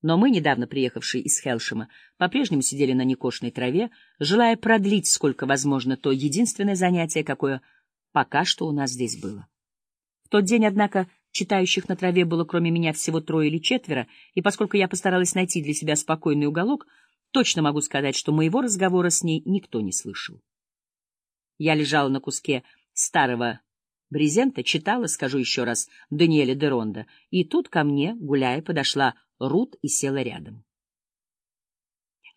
Но мы, недавно приехавшие из Хелшема, по-прежнему сидели на некошенной траве, желая продлить сколько возможно то единственное занятие, какое пока что у нас здесь было. В тот день, однако, читающих на траве было кроме меня всего трое или четверо, и поскольку я постаралась найти для себя спокойный уголок, точно могу сказать, что моего разговора с ней никто не слышал. Я лежала на куске старого брезента, читала, скажу еще раз, Даниэля Деронда, и тут ко мне, гуляя, подошла Рут и села рядом.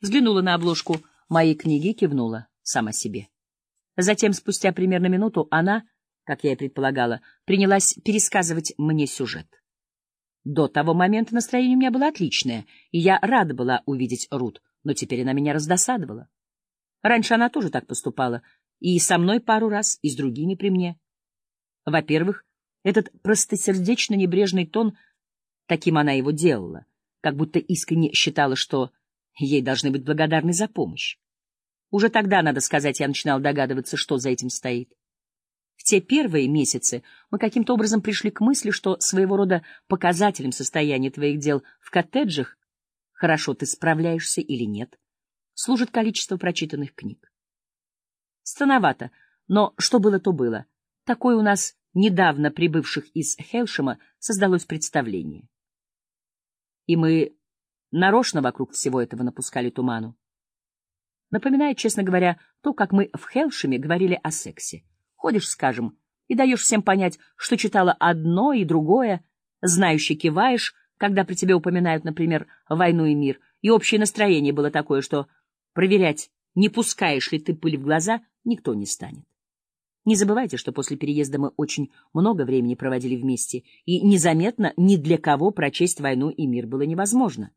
Взглянула на обложку моей книги кивнула сама себе. Затем, спустя примерно минуту, она, как я и предполагала, принялась пересказывать мне сюжет. До того момента настроение у меня было отличное, и я рада была увидеть Рут, но теперь она меня раздосадовала. Раньше она тоже так поступала, и со мной пару раз, и с другими при мне. Во-первых, этот простосердечно-небрежный тон, таким она его делала, как будто искренне считала, что ей должны быть благодарны за помощь. Уже тогда, надо сказать, я начинал догадываться, что за этим стоит. В те первые месяцы мы каким-то образом пришли к мысли, что своего рода показателем состояния твоих дел в коттеджах, хорошо ты справляешься или нет, служит количество прочитанных книг. Странновато, но что было, то было. Такое у нас недавно прибывших из Хелшема создалось представление. И мы нарочно вокруг всего этого напускали туману. Напоминает, честно говоря, то, как мы в Хелшеме говорили о сексе. Ходишь, скажем, и даешь всем понять, что читала одно и другое, знающе киваешь, когда при тебе упоминают, например, «Войну и мир», и общее настроение было такое, что проверять, не пускаешь ли ты пыль в глаза, никто не станет. Не забывайте, что после переезда мы очень много времени проводили вместе, и незаметно ни для кого прочесть «Войну и мир» было невозможно.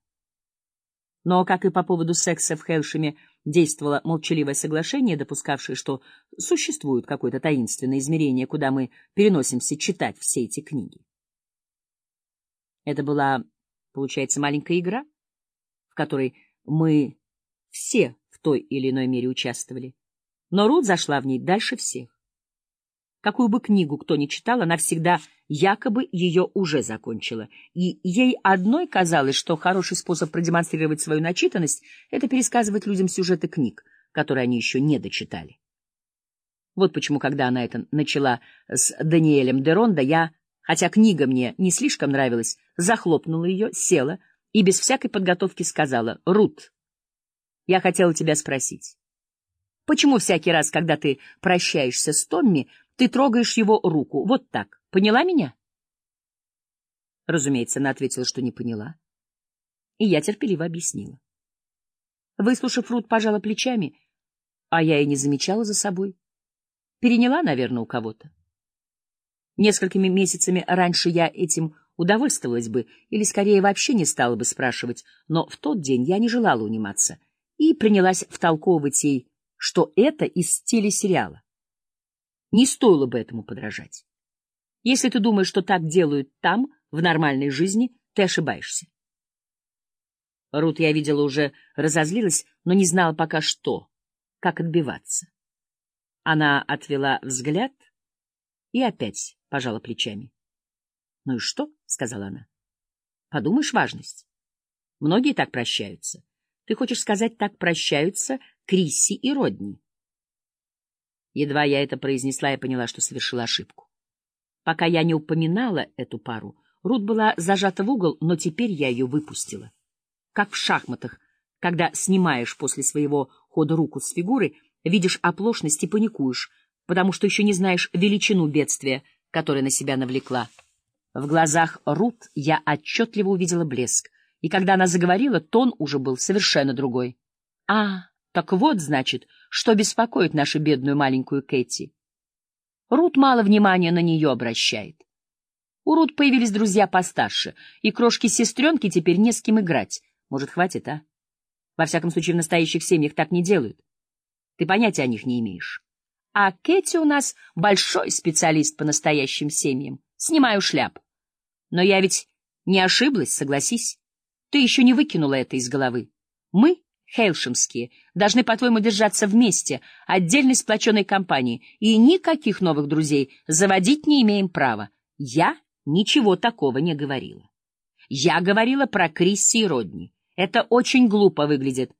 Но, как и по поводу секса в Хелшеме действовало молчаливое соглашение, допускавшее, что существует какое-то таинственное измерение, куда мы переносимся читать все эти книги. Это была, получается, маленькая игра, в которой мы все в той или иной мере участвовали. Но Рут зашла в ней дальше всех. Какую бы книгу кто ни читал, она всегда якобы ее уже закончила. И ей одной казалось, что хороший способ продемонстрировать свою начитанность — это пересказывать людям сюжеты книг, которые они еще не дочитали. Вот почему, когда она это начала с Даниэлем Деронда, я, хотя книга мне не слишком нравилась, захлопнула ее, села и без всякой подготовки сказала «Рут, я хотела тебя спросить». Почему всякий раз, когда ты прощаешься с Томми, ты трогаешь его руку? Вот так. Поняла меня? Разумеется, она ответила, что не поняла. И я терпеливо объяснила. Выслушав Рут, пожала плечами, а я и не замечала за собой. Переняла, наверное, у кого-то. Несколькими месяцами раньше я этим удовольствовалась бы, или скорее вообще не стала бы спрашивать, но в тот день я не желала униматься и принялась втолковывать ей, что это из телесериала. Не стоило бы этому подражать. Если ты думаешь, что так делают там, в нормальной жизни, ты ошибаешься. Рут, я видела, уже разозлилась, но не знала пока что, как отбиваться. Она отвела взгляд и опять пожала плечами. — Ну и что? — сказала она. — Подумаешь, важность. Многие так прощаются. Ты хочешь сказать, так прощаются Крисси и Родни? Едва я это произнесла, я поняла, что совершила ошибку. Пока я не упоминала эту пару, Рут была зажата в угол, но теперь я ее выпустила. Как в шахматах, когда снимаешь после своего хода руку с фигуры, видишь оплошность и паникуешь, потому что еще не знаешь величину бедствия, которое на себя навлекла. В глазах Рут я отчетливо увидела блеск, и когда она заговорила, тон уже был совершенно другой. — А, так вот, значит, что беспокоит нашу бедную маленькую Кэти. Рут мало внимания на нее обращает. У Рут появились друзья постарше, и крошки-сестренки теперь не с кем играть. Может, хватит, а? Во всяком случае, в настоящих семьях так не делают. Ты понятия о них не имеешь. А Кэти у нас большой специалист по настоящим семьям. Снимаю шляп. Но я ведь не ошиблась, согласись. Ты еще не выкинула это из головы. Мы Хейлшемские должны, по-твоему, держаться вместе, отдельной сплоченной компанией, и никаких новых друзей заводить не имеем права. Я ничего такого не говорила. Я говорила про Крисси и Родни. Это очень глупо выглядит.